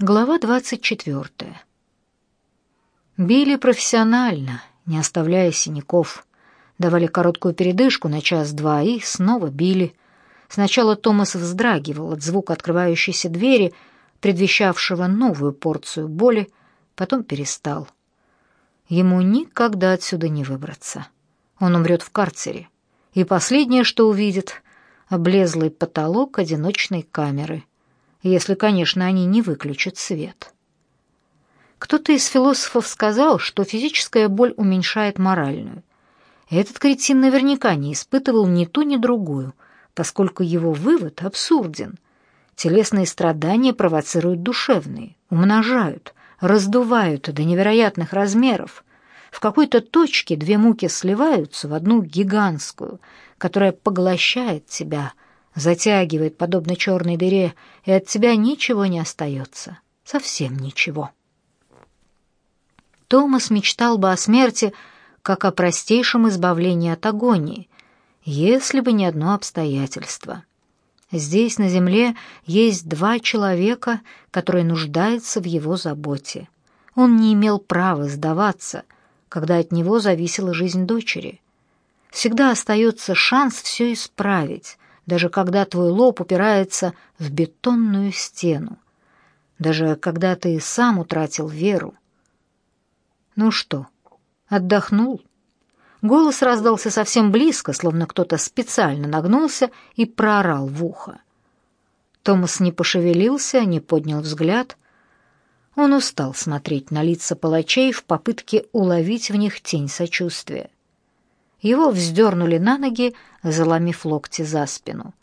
Глава 24. Били профессионально, не оставляя синяков. Давали короткую передышку на час-два и снова били. Сначала Томас вздрагивал от звука открывающейся двери, предвещавшего новую порцию боли, потом перестал. Ему никогда отсюда не выбраться. Он умрет в карцере. И последнее, что увидит — облезлый потолок одиночной камеры — если, конечно, они не выключат свет. Кто-то из философов сказал, что физическая боль уменьшает моральную. Этот кретин наверняка не испытывал ни ту, ни другую, поскольку его вывод абсурден. Телесные страдания провоцируют душевные, умножают, раздувают до невероятных размеров. В какой-то точке две муки сливаются в одну гигантскую, которая поглощает тебя – затягивает, подобно черной дыре, и от тебя ничего не остается, совсем ничего. Томас мечтал бы о смерти, как о простейшем избавлении от агонии, если бы не одно обстоятельство. Здесь, на земле, есть два человека, которые нуждаются в его заботе. Он не имел права сдаваться, когда от него зависела жизнь дочери. Всегда остается шанс все исправить, даже когда твой лоб упирается в бетонную стену, даже когда ты сам утратил веру. Ну что, отдохнул? Голос раздался совсем близко, словно кто-то специально нагнулся и проорал в ухо. Томас не пошевелился, не поднял взгляд. Он устал смотреть на лица палачей в попытке уловить в них тень сочувствия. Его вздернули на ноги, заломив локти за спину.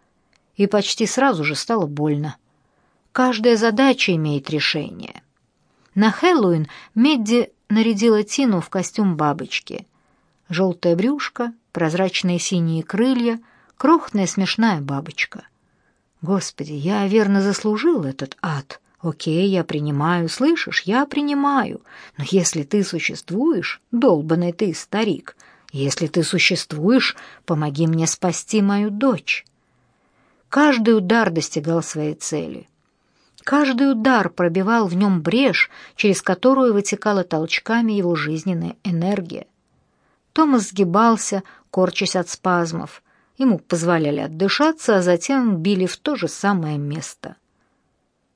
И почти сразу же стало больно. Каждая задача имеет решение. На Хэллоуин Медди нарядила Тину в костюм бабочки. Желтое брюшко, прозрачные синие крылья, крохотная смешная бабочка. Господи, я верно заслужил этот ад. Окей, я принимаю, слышишь, я принимаю. Но если ты существуешь, долбаный ты старик, если ты существуешь, помоги мне спасти мою дочь. Каждый удар достигал своей цели. Каждый удар пробивал в нем брешь, через которую вытекала толчками его жизненная энергия. Томас сгибался, корчась от спазмов. Ему позволяли отдышаться, а затем били в то же самое место.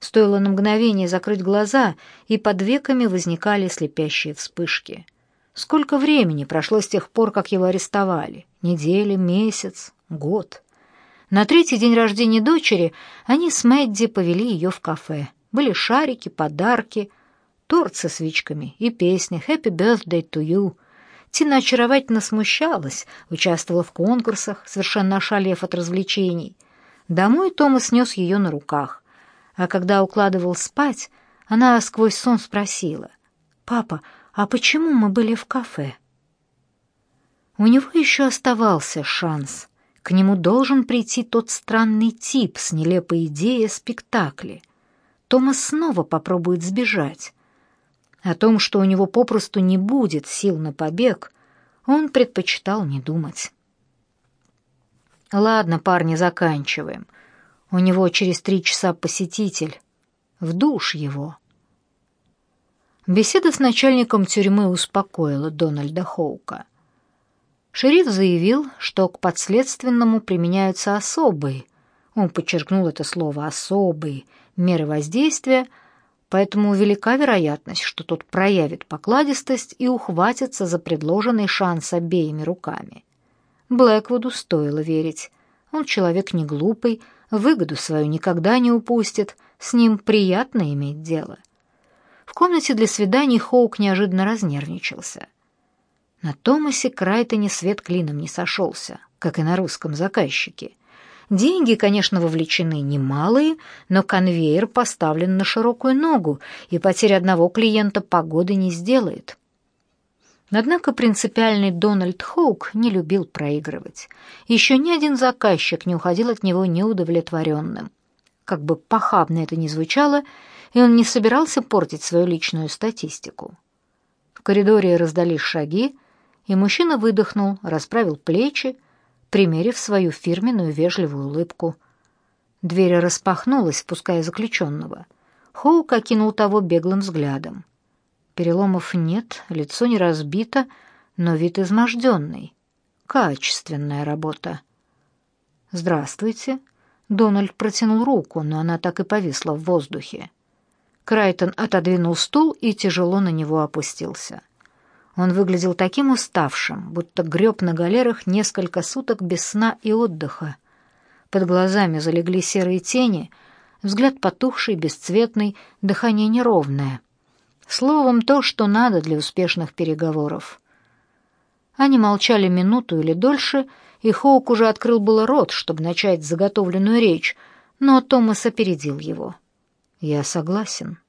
Стоило на мгновение закрыть глаза, и под веками возникали слепящие вспышки — Сколько времени прошло с тех пор, как его арестовали? Неделя, месяц, год. На третий день рождения дочери они с Мэдди повели ее в кафе. Были шарики, подарки, торт со свечками и песня «Happy birthday to you». Тина очаровательно смущалась, участвовала в конкурсах, совершенно ошалев от развлечений. Домой Томас нес ее на руках. А когда укладывал спать, она сквозь сон спросила. «Папа, а почему мы были в кафе? У него еще оставался шанс. К нему должен прийти тот странный тип с нелепой идеей о спектакле. Томас снова попробует сбежать. О том, что у него попросту не будет сил на побег, он предпочитал не думать. «Ладно, парни, заканчиваем. У него через три часа посетитель. В душ его». Беседа с начальником тюрьмы успокоила Дональда Хоука. Шериф заявил, что к подследственному применяются особые, он подчеркнул это слово «особые» меры воздействия, поэтому велика вероятность, что тот проявит покладистость и ухватится за предложенный шанс обеими руками. Блэквуду стоило верить. Он человек не глупый, выгоду свою никогда не упустит, с ним приятно иметь дело. В комнате для свиданий Хоук неожиданно разнервничался. На Томасе Крайтоне свет клином не сошелся, как и на русском заказчике. Деньги, конечно, вовлечены немалые, но конвейер поставлен на широкую ногу, и потеря одного клиента погоды не сделает. Однако принципиальный Дональд Хоук не любил проигрывать. Еще ни один заказчик не уходил от него неудовлетворенным. Как бы похабно это ни звучало, и он не собирался портить свою личную статистику. В коридоре раздались шаги, и мужчина выдохнул, расправил плечи, примерив свою фирменную вежливую улыбку. Дверь распахнулась, впуская заключенного. Хоук окинул того беглым взглядом. Переломов нет, лицо не разбито, но вид изможденный. Качественная работа. «Здравствуйте». Дональд протянул руку, но она так и повисла в воздухе. Крайтон отодвинул стул и тяжело на него опустился. Он выглядел таким уставшим, будто греб на галерах несколько суток без сна и отдыха. Под глазами залегли серые тени, взгляд потухший, бесцветный, дыхание неровное. Словом, то, что надо для успешных переговоров. Они молчали минуту или дольше, и Хоук уже открыл было рот, чтобы начать заготовленную речь, но Томас опередил его. «Я согласен».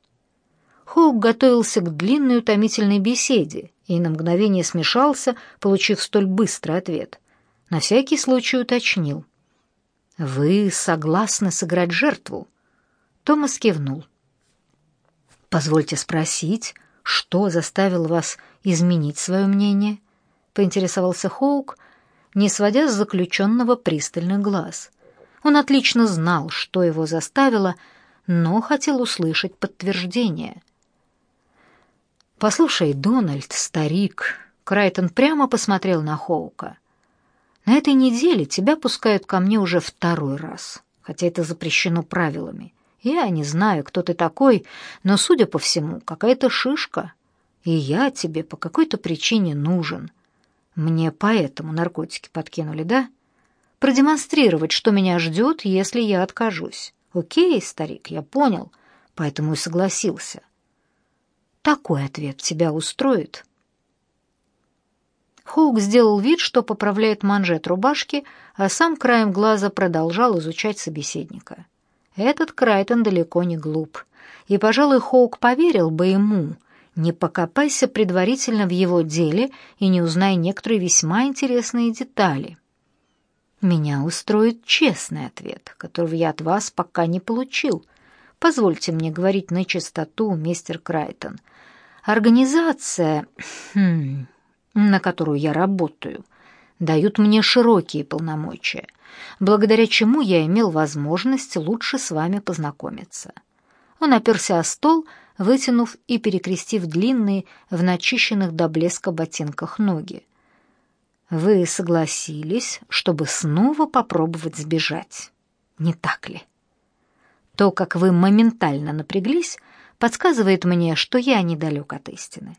Хоук готовился к длинной утомительной беседе и на мгновение смешался, получив столь быстрый ответ. На всякий случай уточнил. «Вы согласны сыграть жертву?» Томас кивнул. «Позвольте спросить, что заставило вас изменить свое мнение?» — поинтересовался Хоук, не сводя с заключенного пристальных глаз. Он отлично знал, что его заставило, но хотел услышать подтверждение. «Послушай, Дональд, старик», — Крайтон прямо посмотрел на Хоука. «На этой неделе тебя пускают ко мне уже второй раз, хотя это запрещено правилами. Я не знаю, кто ты такой, но, судя по всему, какая-то шишка, и я тебе по какой-то причине нужен. Мне поэтому наркотики подкинули, да? Продемонстрировать, что меня ждет, если я откажусь. Окей, старик, я понял, поэтому и согласился. Такой ответ тебя устроит?» Хоук сделал вид, что поправляет манжет рубашки, а сам краем глаза продолжал изучать собеседника. Этот Крайтон далеко не глуп, и, пожалуй, Хоук поверил бы ему, не покопайся предварительно в его деле и не узнай некоторые весьма интересные детали. Меня устроит честный ответ, которого я от вас пока не получил. Позвольте мне говорить на чистоту, мистер Крайтон. Организация, хм, на которую я работаю, дают мне широкие полномочия, благодаря чему я имел возможность лучше с вами познакомиться. Он оперся о стол, вытянув и перекрестив длинные в начищенных до блеска ботинках ноги. Вы согласились, чтобы снова попробовать сбежать, не так ли? То, как вы моментально напряглись, подсказывает мне, что я недалек от истины.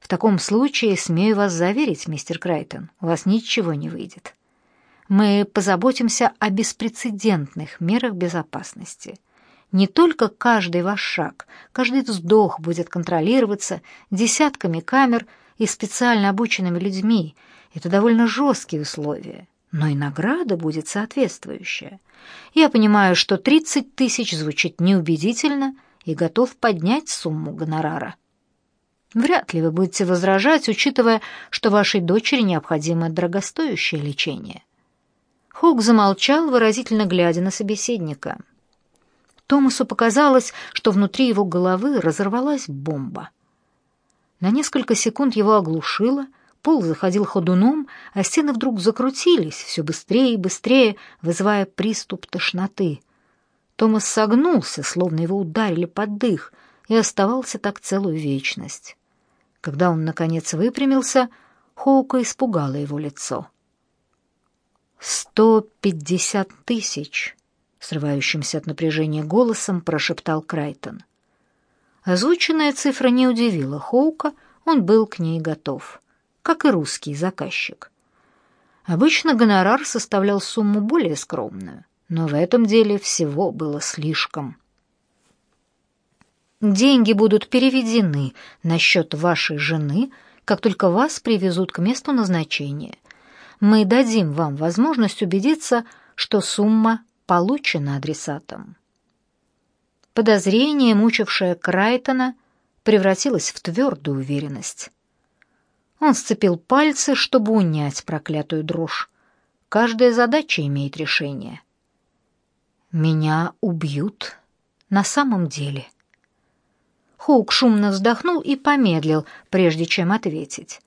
В таком случае, смею вас заверить, мистер Крайтон, у вас ничего не выйдет. Мы позаботимся о беспрецедентных мерах безопасности. Не только каждый ваш шаг, каждый вздох будет контролироваться десятками камер и специально обученными людьми. Это довольно жесткие условия, но и награда будет соответствующая. Я понимаю, что 30 тысяч звучит неубедительно — и готов поднять сумму гонорара. Вряд ли вы будете возражать, учитывая, что вашей дочери необходимо дорогостоящее лечение. Хук замолчал, выразительно глядя на собеседника. Томасу показалось, что внутри его головы разорвалась бомба. На несколько секунд его оглушило, пол заходил ходуном, а стены вдруг закрутились все быстрее и быстрее, вызывая приступ тошноты. Томас согнулся, словно его ударили под дых, и оставался так целую вечность. Когда он, наконец, выпрямился, Хоука испугало его лицо. «Сто пятьдесят тысяч!» — срывающимся от напряжения голосом прошептал Крайтон. Озвученная цифра не удивила Хоука, он был к ней готов, как и русский заказчик. Обычно гонорар составлял сумму более скромную — но в этом деле всего было слишком. Деньги будут переведены на счет вашей жены, как только вас привезут к месту назначения. Мы дадим вам возможность убедиться, что сумма получена адресатом. Подозрение, мучившее Крайтона, превратилось в твердую уверенность. Он сцепил пальцы, чтобы унять проклятую дрожь. Каждая задача имеет решение. Меня убьют на самом деле. Хоук шумно вздохнул и помедлил, прежде чем ответить.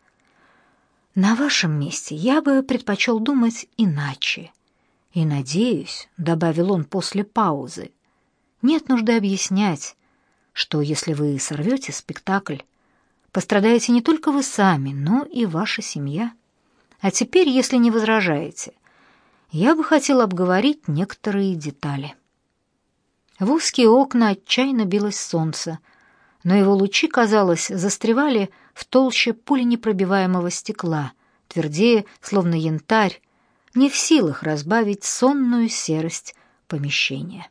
На вашем месте я бы предпочел думать иначе. И надеюсь, добавил он после паузы, нет нужды объяснять, что если вы сорвете спектакль, пострадаете не только вы сами, но и ваша семья. А теперь, если не возражаете, я бы хотел обговорить некоторые детали. В узкие окна отчаянно билось солнце, но его лучи, казалось, застревали в толще пуленепробиваемого стекла, твердее, словно янтарь, не в силах разбавить сонную серость помещения.